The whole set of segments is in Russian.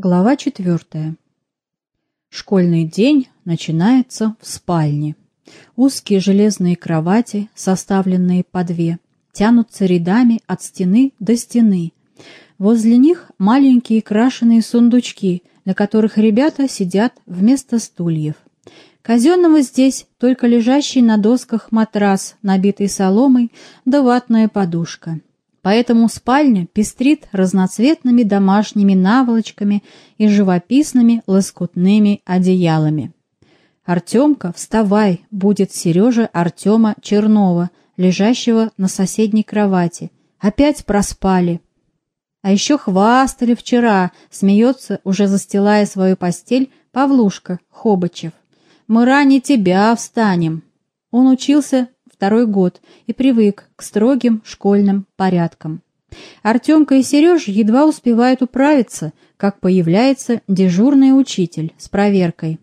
Глава четвертая. Школьный день начинается в спальне. Узкие железные кровати, составленные по две, тянутся рядами от стены до стены. Возле них маленькие крашеные сундучки, на которых ребята сидят вместо стульев. Казенного здесь только лежащий на досках матрас, набитый соломой, да ватная подушка. Поэтому спальня пестрит разноцветными домашними наволочками и живописными лоскутными одеялами. «Артемка, вставай!» — будет Сережа Артема Чернова, лежащего на соседней кровати. «Опять проспали!» А еще хвастали вчера, смеется, уже застилая свою постель, Павлушка Хобычев. «Мы ранее тебя встанем!» Он учился второй год и привык к строгим школьным порядкам. Артемка и Сережа едва успевают управиться, как появляется дежурный учитель с проверкой.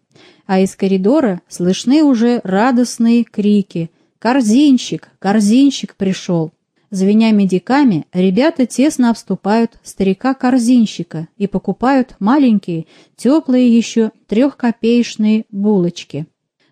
А из коридора слышны уже радостные крики «Корзинщик! Корзинщик пришел!». Звеня медиками, ребята тесно обступают старика-корзинщика и покупают маленькие, теплые еще трехкопеечные булочки.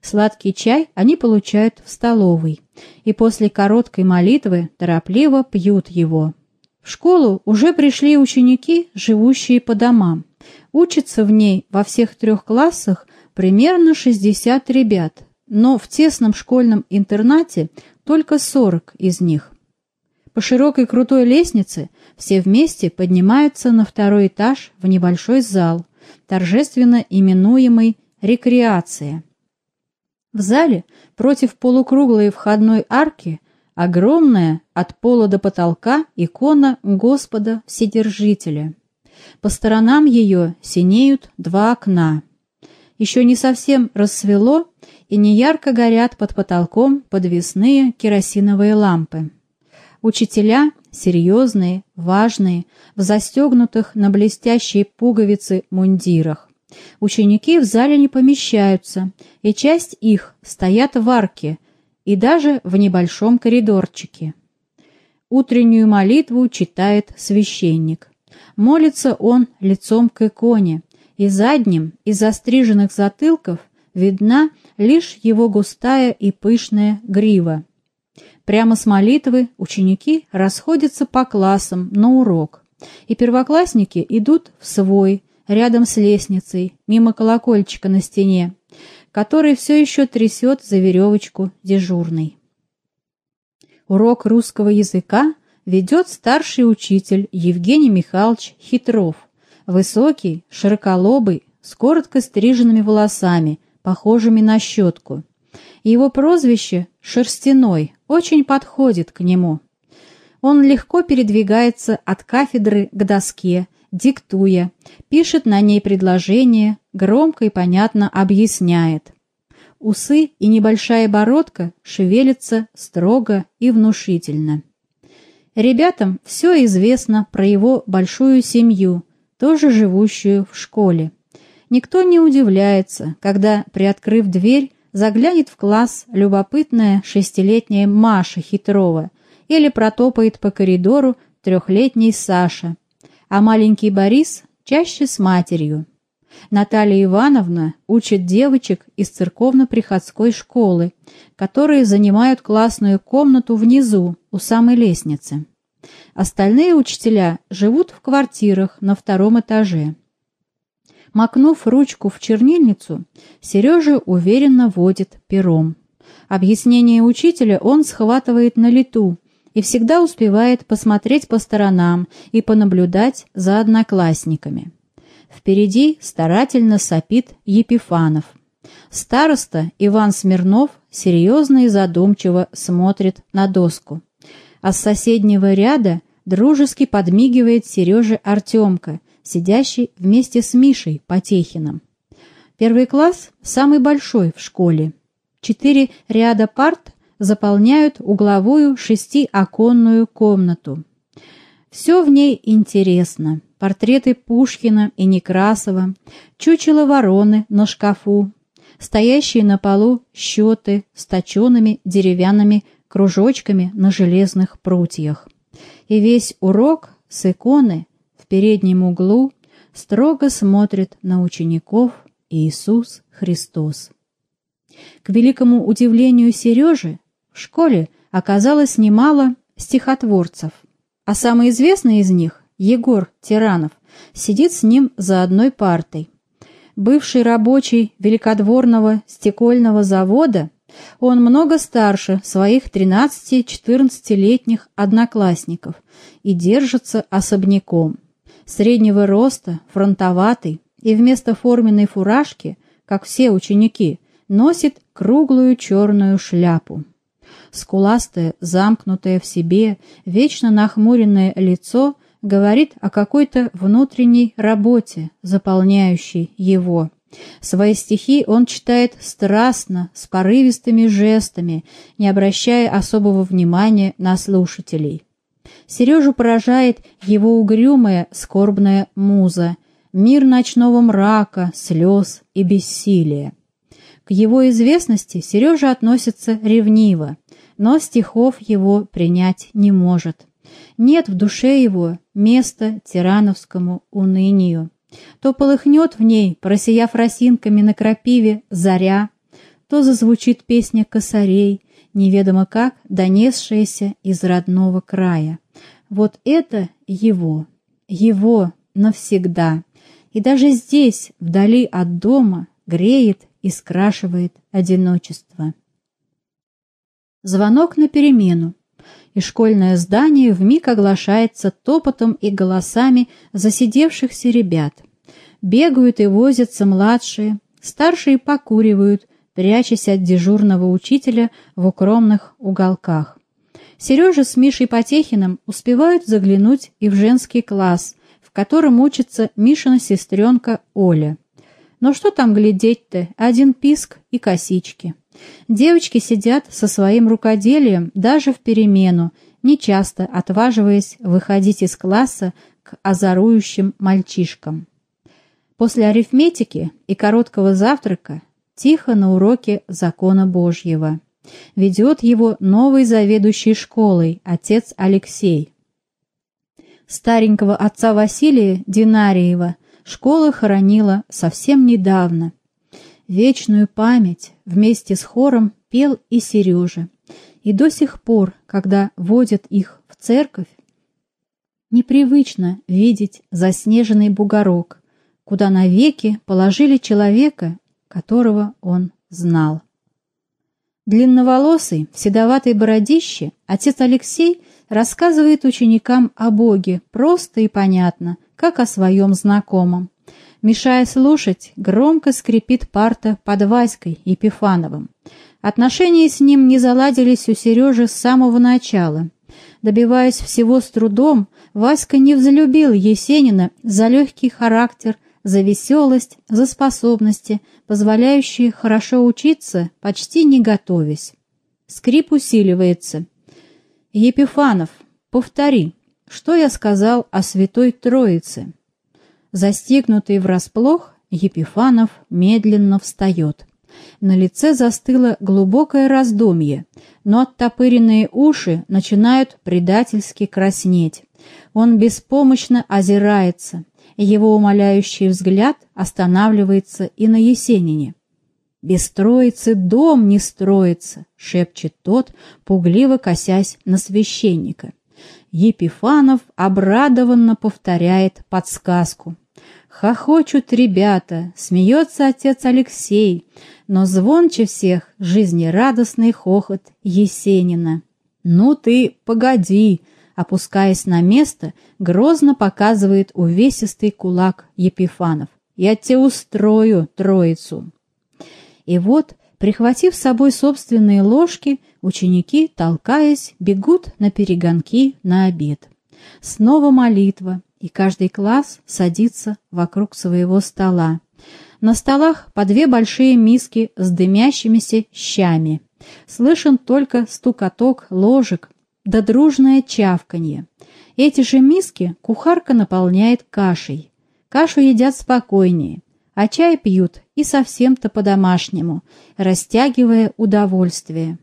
Сладкий чай они получают в столовой и после короткой молитвы торопливо пьют его. В школу уже пришли ученики, живущие по домам. Учатся в ней во всех трех классах примерно 60 ребят, но в тесном школьном интернате только 40 из них. По широкой крутой лестнице все вместе поднимаются на второй этаж в небольшой зал, торжественно именуемый «рекреация». В зале против полукруглой входной арки огромная от пола до потолка икона Господа Вседержителя. По сторонам ее синеют два окна. Еще не совсем рассвело, и неярко горят под потолком подвесные керосиновые лампы. Учителя, серьезные, важные, в застегнутых на блестящие пуговицы мундирах. Ученики в зале не помещаются, и часть их стоят в арке и даже в небольшом коридорчике. Утреннюю молитву читает священник. Молится он лицом к иконе, и задним из застриженных затылков видна лишь его густая и пышная грива. Прямо с молитвы ученики расходятся по классам на урок, и первоклассники идут в свой, рядом с лестницей, мимо колокольчика на стене, который все еще трясет за веревочку дежурный. Урок русского языка ведет старший учитель Евгений Михайлович Хитров, высокий, широколобый, с коротко стриженными волосами, похожими на щетку. Его прозвище «Шерстяной» очень подходит к нему. Он легко передвигается от кафедры к доске, диктуя, пишет на ней предложение, громко и понятно объясняет. Усы и небольшая бородка шевелятся строго и внушительно. Ребятам все известно про его большую семью, тоже живущую в школе. Никто не удивляется, когда, приоткрыв дверь, заглянет в класс любопытная шестилетняя Маша Хитрова или протопает по коридору трехлетний Саша, а маленький Борис чаще с матерью. Наталья Ивановна учит девочек из церковно-приходской школы, которые занимают классную комнату внизу, у самой лестницы. Остальные учителя живут в квартирах на втором этаже. Макнув ручку в чернильницу, Сережа уверенно водит пером. Объяснение учителя он схватывает на лету, и всегда успевает посмотреть по сторонам и понаблюдать за одноклассниками. Впереди старательно сопит Епифанов. Староста Иван Смирнов серьезно и задумчиво смотрит на доску. А с соседнего ряда дружески подмигивает Сереже Артемка, сидящий вместе с Мишей Потехиным. Первый класс самый большой в школе. Четыре ряда парт заполняют угловую шестиоконную комнату. Все в ней интересно. Портреты Пушкина и Некрасова, чучело вороны на шкафу, стоящие на полу счеты с точеными деревянными кружочками на железных прутьях. И весь урок с иконы в переднем углу строго смотрит на учеников Иисус Христос. К великому удивлению Сережи в школе оказалось немало стихотворцев, а самый известный из них, Егор Тиранов, сидит с ним за одной партой. Бывший рабочий великодворного стекольного завода, он много старше своих 13-14-летних одноклассников и держится особняком. Среднего роста, фронтоватый и вместо форменной фуражки, как все ученики, носит круглую черную шляпу. Скуластое, замкнутое в себе, вечно нахмуренное лицо говорит о какой-то внутренней работе, заполняющей его. Свои стихи он читает страстно, с порывистыми жестами, не обращая особого внимания на слушателей. Сережу поражает его угрюмая, скорбная муза, мир ночного мрака, слез и бессилия. К его известности Сережа относится ревниво, но стихов его принять не может. Нет в душе его места тирановскому унынию. То полыхнет в ней, просияв росинками на крапиве, заря, то зазвучит песня косарей, неведомо как донесшаяся из родного края. Вот это его, его навсегда. И даже здесь, вдали от дома, греет и скрашивает одиночество. Звонок на перемену и школьное здание вмиг оглашается топотом и голосами засидевшихся ребят. Бегают и возятся младшие, старшие покуривают, прячась от дежурного учителя в укромных уголках. Сережа с Мишей Потехиным успевают заглянуть и в женский класс, в котором учится Мишина сестренка Оля. Но что там глядеть-то, один писк и косички. Девочки сидят со своим рукоделием даже в перемену, нечасто отваживаясь выходить из класса к озарующим мальчишкам. После арифметики и короткого завтрака тихо на уроке закона Божьего. Ведет его новый заведующий школой, отец Алексей. Старенького отца Василия Динариева школа хоронила совсем недавно – Вечную память вместе с хором пел и Сережа. И до сих пор, когда водят их в церковь, непривычно видеть заснеженный бугорок, куда навеки положили человека, которого он знал. Длинноволосый, в седоватой бородище, отец Алексей рассказывает ученикам о Боге просто и понятно, как о своем знакомом. Мешая слушать, громко скрипит парта под Васькой Епифановым. Отношения с ним не заладились у Сережи с самого начала. Добиваясь всего с трудом, Васька не взлюбил Есенина за легкий характер, за веселость, за способности, позволяющие хорошо учиться, почти не готовясь. Скрип усиливается. «Епифанов, повтори, что я сказал о Святой Троице?» Застигнутый врасплох, Епифанов медленно встает. На лице застыло глубокое раздумье, но оттопыренные уши начинают предательски краснеть. Он беспомощно озирается, его умоляющий взгляд останавливается и на Есенине. «Без троицы дом не строится», — шепчет тот, пугливо косясь на священника. Епифанов обрадованно повторяет подсказку. Хохочут ребята, смеется отец Алексей, но звонче всех жизнерадостный хохот Есенина. «Ну ты, погоди!» Опускаясь на место, грозно показывает увесистый кулак Епифанов. «Я тебе устрою троицу!» И вот, прихватив с собой собственные ложки, ученики, толкаясь, бегут на перегонки на обед. Снова молитва, и каждый класс садится вокруг своего стола. На столах по две большие миски с дымящимися щами. Слышен только стукоток ложек да дружное чавканье. Эти же миски кухарка наполняет кашей. Кашу едят спокойнее, а чай пьют и совсем-то по-домашнему, растягивая удовольствие.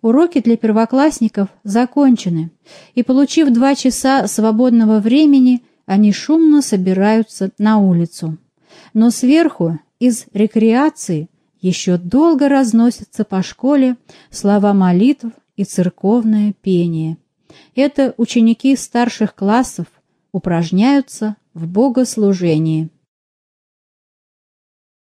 Уроки для первоклассников закончены, и, получив два часа свободного времени, они шумно собираются на улицу. Но сверху, из рекреации, еще долго разносятся по школе слова молитв и церковное пение. Это ученики старших классов упражняются в богослужении.